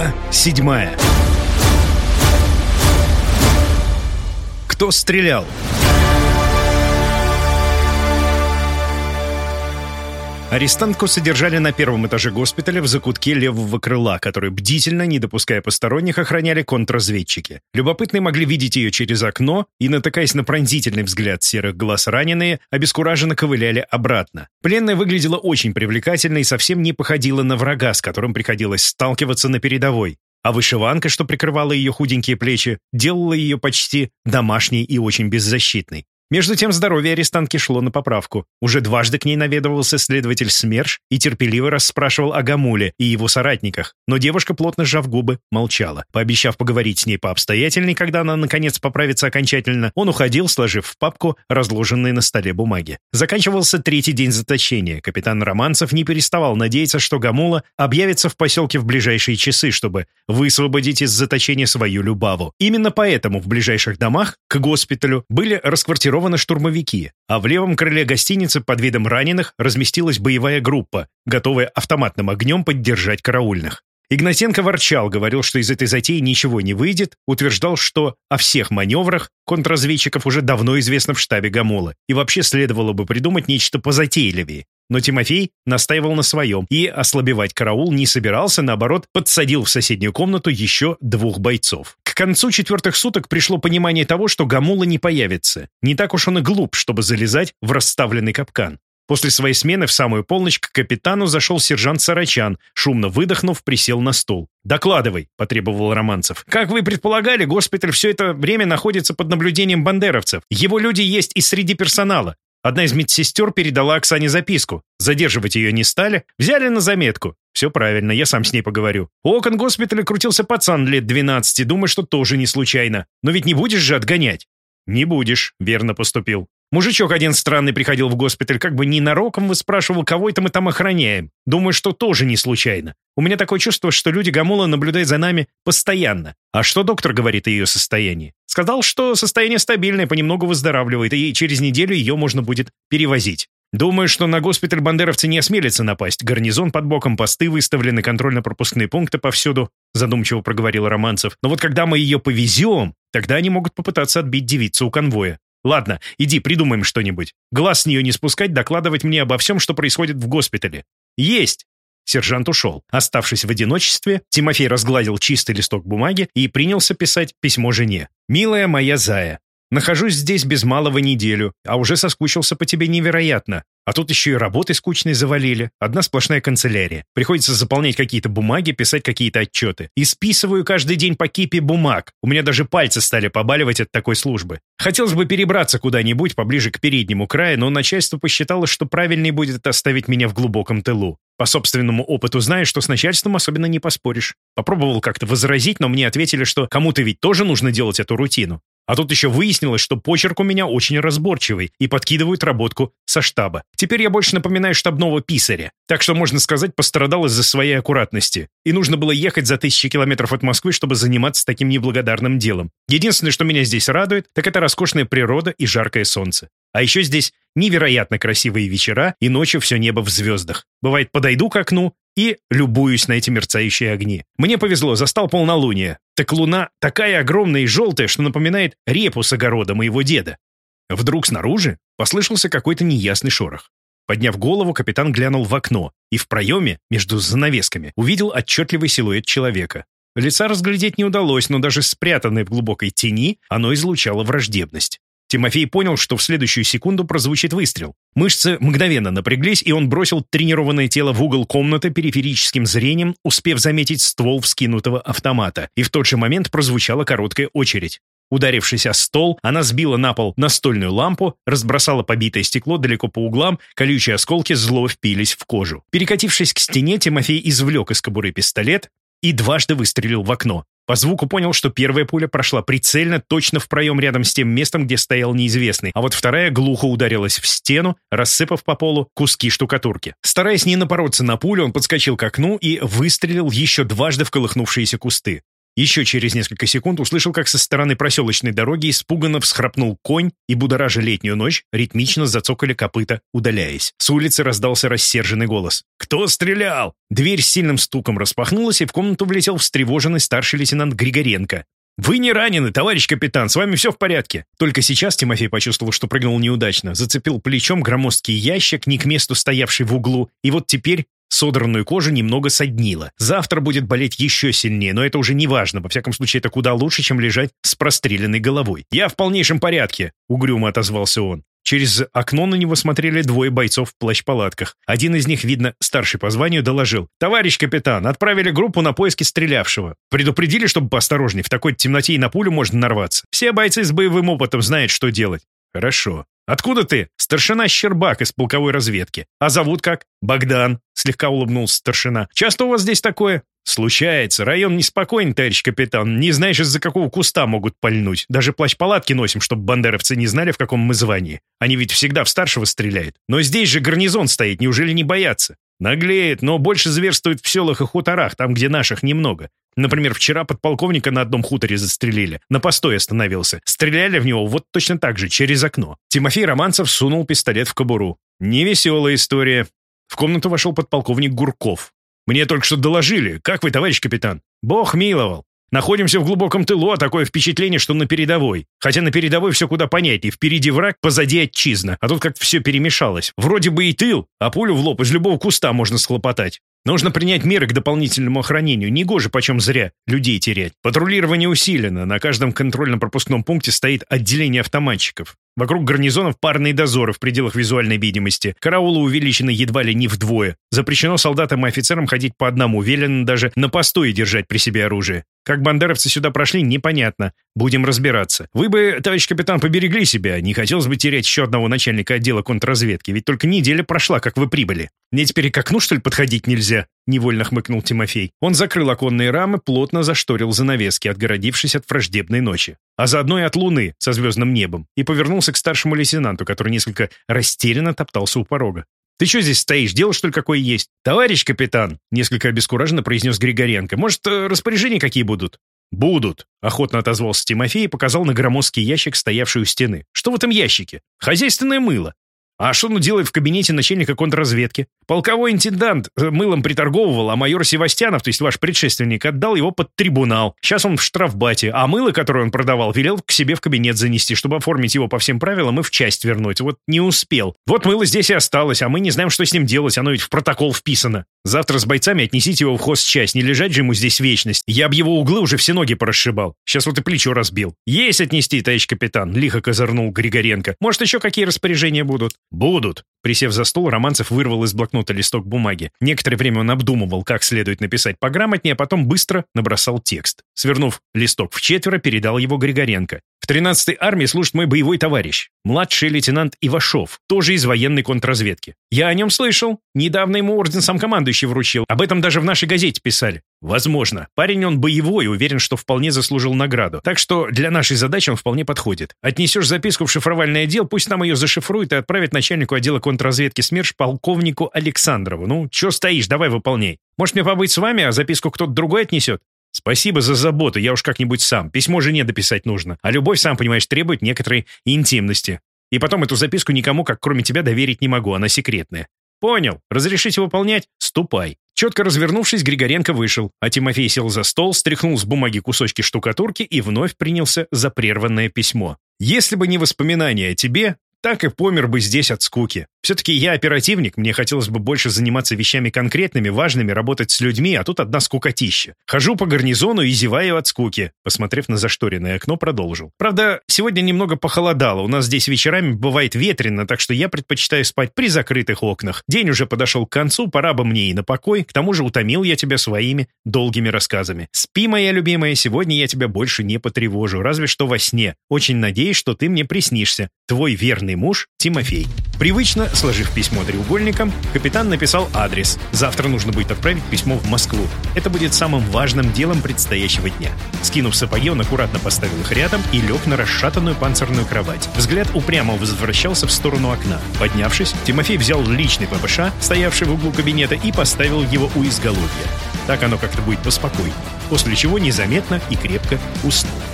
Глава седьмая. Кто стрелял? Арестантку содержали на первом этаже госпиталя в закутке левого крыла, который бдительно, не допуская посторонних, охраняли контрразведчики. Любопытные могли видеть ее через окно и, натыкаясь на пронзительный взгляд серых глаз раненые, обескураженно ковыляли обратно. Пленная выглядела очень привлекательно и совсем не походила на врага, с которым приходилось сталкиваться на передовой. А вышиванка, что прикрывала ее худенькие плечи, делала ее почти домашней и очень беззащитной. Между тем здоровье арестантки шло на поправку. Уже дважды к ней наведывался следователь СМЕРШ и терпеливо расспрашивал о Гамуле и его соратниках, но девушка, плотно сжав губы, молчала. Пообещав поговорить с ней пообстоятельней, когда она, наконец, поправится окончательно, он уходил, сложив в папку разложенные на столе бумаги. Заканчивался третий день заточения. Капитан Романцев не переставал надеяться, что Гамула объявится в поселке в ближайшие часы, чтобы высвободить из заточения свою Любаву. Именно поэтому в ближайших домах к госпиталю были расквартированы замаскированы штурмовики, а в левом крыле гостиницы под видом раненых разместилась боевая группа, готовая автоматным огнем поддержать караульных. Игнатенко ворчал, говорил, что из этой затеи ничего не выйдет, утверждал, что о всех маневрах контрразведчиков уже давно известно в штабе Гамола, и вообще следовало бы придумать нечто позатейливее. Но Тимофей настаивал на своем и ослабевать караул не собирался, наоборот, подсадил в соседнюю комнату еще двух бойцов. Концу четвертых суток пришло понимание того, что Гамула не появится. Не так уж он и глуп, чтобы залезать в расставленный капкан. После своей смены в самую полночь к капитану зашел сержант Сарачан, шумно выдохнув, присел на стол. «Докладывай», — потребовал Романцев. «Как вы предполагали, госпиталь все это время находится под наблюдением бандеровцев. Его люди есть и среди персонала. Одна из медсестер передала Оксане записку. Задерживать ее не стали, взяли на заметку. Все правильно, я сам с ней поговорю. У окон госпиталя крутился пацан лет 12, думаю, что тоже не случайно. Но ведь не будешь же отгонять? Не будешь, верно поступил. Мужичок один странный приходил в госпиталь, как бы ненароком выспрашивал, кого это мы там охраняем. Думаю, что тоже не случайно. У меня такое чувство, что люди Гамула наблюдают за нами постоянно. А что доктор говорит о ее состоянии? Сказал, что состояние стабильное, понемногу выздоравливает, и через неделю ее можно будет перевозить. Думаю, что на госпиталь бандеровцы не осмелятся напасть. Гарнизон под боком, посты выставлены, контрольно-пропускные пункты повсюду, задумчиво проговорил Романцев. Но вот когда мы ее повезем, тогда они могут попытаться отбить девицу у конвоя. Ладно, иди, придумаем что-нибудь. Глаз с нее не спускать, докладывать мне обо всем, что происходит в госпитале. Есть!» Сержант ушел. Оставшись в одиночестве, Тимофей разгладил чистый листок бумаги и принялся писать письмо жене. «Милая моя зая, Нахожусь здесь без малого неделю, а уже соскучился по тебе невероятно. А тут еще и работы скучной завалили. Одна сплошная канцелярия. Приходится заполнять какие-то бумаги, писать какие-то отчеты. И списываю каждый день по кипе бумаг. У меня даже пальцы стали побаливать от такой службы. Хотелось бы перебраться куда-нибудь поближе к переднему краю, но начальство посчитало, что правильнее будет оставить меня в глубоком тылу. По собственному опыту знаю, что с начальством особенно не поспоришь. Попробовал как-то возразить, но мне ответили, что кому-то ведь тоже нужно делать эту рутину. А тут еще выяснилось, что почерк у меня очень разборчивый и подкидывают работку со штаба. Теперь я больше напоминаю штабного писаря. Так что, можно сказать, пострадал из-за своей аккуратности. И нужно было ехать за тысячи километров от Москвы, чтобы заниматься таким неблагодарным делом. Единственное, что меня здесь радует, так это роскошная природа и жаркое солнце. А еще здесь невероятно красивые вечера и ночью все небо в звездах. Бывает, подойду к окну и любуюсь на эти мерцающие огни. Мне повезло, застал полнолуние. Так луна такая огромная и желтая, что напоминает репу с огорода моего деда. Вдруг снаружи послышался какой-то неясный шорох. Подняв голову, капитан глянул в окно и в проеме, между занавесками, увидел отчетливый силуэт человека. Лица разглядеть не удалось, но даже спрятанное в глубокой тени, оно излучало враждебность. Тимофей понял, что в следующую секунду прозвучит выстрел. Мышцы мгновенно напряглись, и он бросил тренированное тело в угол комнаты периферическим зрением, успев заметить ствол вскинутого автомата. И в тот же момент прозвучала короткая очередь. Ударившись о стол, она сбила на пол настольную лампу, разбросала побитое стекло далеко по углам, колючие осколки зло впились в кожу. Перекатившись к стене, Тимофей извлек из кобуры пистолет и дважды выстрелил в окно. По звуку понял, что первая пуля прошла прицельно, точно в проем рядом с тем местом, где стоял неизвестный, а вот вторая глухо ударилась в стену, рассыпав по полу куски штукатурки. Стараясь не напороться на пулю, он подскочил к окну и выстрелил еще дважды в колыхнувшиеся кусты. Еще через несколько секунд услышал, как со стороны проселочной дороги испуганно всхрапнул конь, и, будоража летнюю ночь, ритмично зацокали копыта, удаляясь. С улицы раздался рассерженный голос. «Кто стрелял?» Дверь с сильным стуком распахнулась, и в комнату влетел встревоженный старший лейтенант Григоренко. «Вы не ранены, товарищ капитан, с вами все в порядке». Только сейчас Тимофей почувствовал, что прыгнул неудачно, зацепил плечом громоздкий ящик, не к месту стоявший в углу, и вот теперь Содранную кожу немного соднило. Завтра будет болеть еще сильнее, но это уже не важно. Во всяком случае, это куда лучше, чем лежать с простреленной головой. «Я в полнейшем порядке», — угрюмо отозвался он. Через окно на него смотрели двое бойцов в плащ-палатках. Один из них, видно, старший по званию, доложил. «Товарищ капитан, отправили группу на поиски стрелявшего. Предупредили, чтобы поосторожней, в такой темноте и на пулю можно нарваться. Все бойцы с боевым опытом знают, что делать». «Хорошо. Откуда ты?» «Старшина Щербак из полковой разведки. А зовут как?» «Богдан», — слегка улыбнулся старшина. «Часто у вас здесь такое?» «Случается. Район неспокойный, товарищ капитан. Не знаешь, из-за какого куста могут пальнуть. Даже плащ-палатки носим, чтобы бандеровцы не знали, в каком мы звании. Они ведь всегда в старшего стреляют. Но здесь же гарнизон стоит, неужели не боятся?» «Наглеет, но больше зверствует в селах и хуторах, там, где наших немного. Например, вчера подполковника на одном хуторе застрелили. На постой остановился. Стреляли в него вот точно так же, через окно. Тимофей Романцев сунул пистолет в кобуру. Невеселая история. В комнату вошел подполковник Гурков. «Мне только что доложили. Как вы, товарищ капитан?» «Бог миловал. Находимся в глубоком тылу, а такое впечатление, что на передовой. Хотя на передовой все куда понятнее. Впереди враг, позади отчизна. А тут как все перемешалось. Вроде бы и тыл, а пулю в лоб из любого куста можно схлопотать. Нужно принять меры к дополнительному охранению. Негоже почем зря людей терять. Патрулирование усилено. На каждом контрольно-пропускном пункте стоит отделение автоматчиков. Вокруг гарнизонов парные дозоры в пределах визуальной видимости. Караулы увеличены едва ли не вдвое. Запрещено солдатам и офицерам ходить по одному. Велено даже на постое держать при себе оружие. Как бандеровцы сюда прошли, непонятно. Будем разбираться. Вы бы, товарищ капитан, поберегли себя. Не хотелось бы терять еще одного начальника отдела контрразведки. Ведь только неделя прошла, как вы прибыли. Мне теперь к окну, что ли, подходить нельзя?» — невольно хмыкнул Тимофей. Он закрыл оконные рамы, плотно зашторил занавески, отгородившись от враждебной ночи. А заодно и от луны со звездным небом. И повернулся к старшему лейтенанту, который несколько растерянно топтался у порога. «Ты что здесь стоишь? Дело, что ли, какое есть?» «Товарищ капитан!» — несколько обескураженно произнес Григоренко. «Может, э, распоряжения какие будут?» «Будут», — охотно отозвался Тимофей и показал на громоздкий ящик, стоявший у стены. «Что в этом ящике?» «Хозяйственное мыло. А что он делает в кабинете начальника контрразведки? Полковой интендант э, мылом приторговывал, а майор Севастьянов, то есть ваш предшественник, отдал его под трибунал. Сейчас он в штрафбате, а мыло, которое он продавал, велел к себе в кабинет занести, чтобы оформить его по всем правилам и в часть вернуть. Вот не успел. Вот мыло здесь и осталось, а мы не знаем, что с ним делать, оно ведь в протокол вписано. Завтра с бойцами отнесите его в хозчасть, не лежать же ему здесь вечность. Я об его углы уже все ноги порасшибал. Сейчас вот и плечо разбил. Есть отнести, товарищ капитан, лихо козырнул Григоренко. Может, еще какие распоряжения будут? Будут. Присев за стол, Романцев вырвал из блокнота листок бумаги. Некоторое время он обдумывал, как следует написать пограмотнее, а потом быстро набросал текст. Свернув листок в четверо, передал его Григоренко. В 13-й армии служит мой боевой товарищ, младший лейтенант Ивашов, тоже из военной контрразведки. Я о нем слышал. Недавно ему орден сам командующий вручил. Об этом даже в нашей газете писали. Возможно. Парень он боевой, уверен, что вполне заслужил награду. Так что для нашей задачи он вполне подходит. Отнесешь записку в шифровальный отдел, пусть нам ее зашифрует и отправит начальнику отдела контрразведки СМЕРШ полковнику Александрову. Ну, что стоишь, давай выполняй. Может мне побыть с вами, а записку кто-то другой отнесет? Спасибо за заботу, я уж как-нибудь сам. Письмо жене дописать нужно. А любовь, сам понимаешь, требует некоторой интимности. И потом эту записку никому, как кроме тебя, доверить не могу, она секретная. Понял. Разрешите выполнять? Ступай. Четко развернувшись, Григоренко вышел, а Тимофей сел за стол, стряхнул с бумаги кусочки штукатурки и вновь принялся за прерванное письмо. «Если бы не воспоминания о тебе, так и помер бы здесь от скуки. Все-таки я оперативник, мне хотелось бы больше заниматься вещами конкретными, важными, работать с людьми, а тут одна скукотища. Хожу по гарнизону и зеваю от скуки. Посмотрев на зашторенное окно, продолжил. Правда, сегодня немного похолодало, у нас здесь вечерами бывает ветрено, так что я предпочитаю спать при закрытых окнах. День уже подошел к концу, пора бы мне и на покой, к тому же утомил я тебя своими долгими рассказами. Спи, моя любимая, сегодня я тебя больше не потревожу, разве что во сне. Очень надеюсь, что ты мне приснишься. Твой верный муж Тимофей. Привычно, сложив письмо треугольником, капитан написал адрес. Завтра нужно будет отправить письмо в Москву. Это будет самым важным делом предстоящего дня. Скинув сапоги, он аккуратно поставил их рядом и лег на расшатанную панцирную кровать. Взгляд упрямо возвращался в сторону окна. Поднявшись, Тимофей взял личный ППШ, стоявший в углу кабинета, и поставил его у изголовья. Так оно как-то будет поспокойнее. после чего незаметно и крепко уснул.